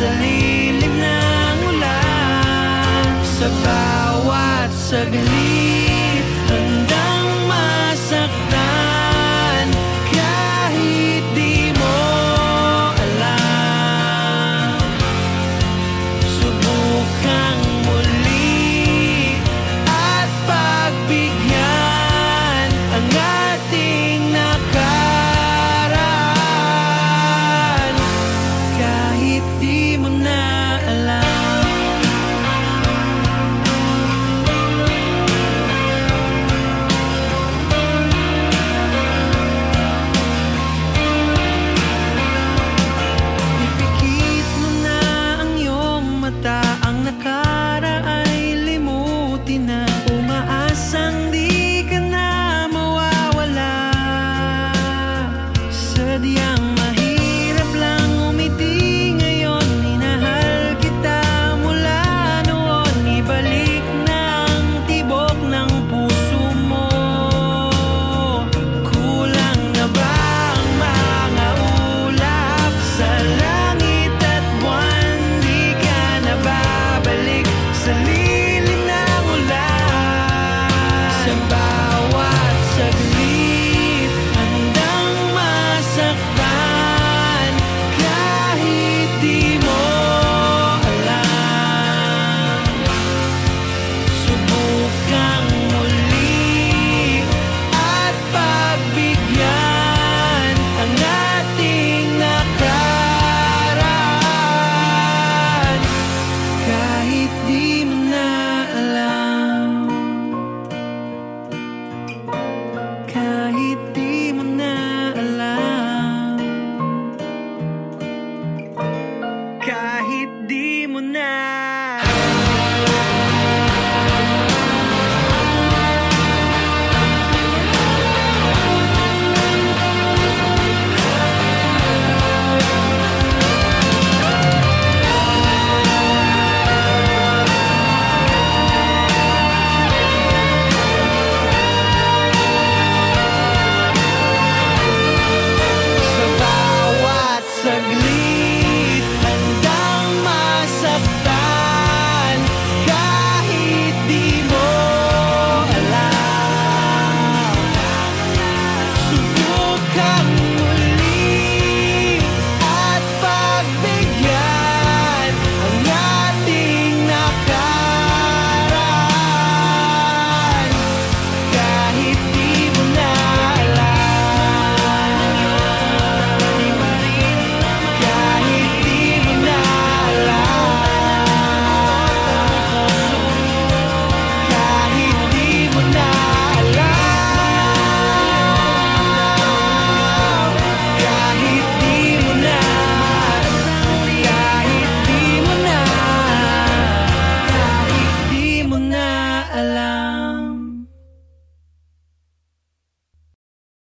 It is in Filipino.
sa lilim ng ulan Sa bawat saglit, hanggang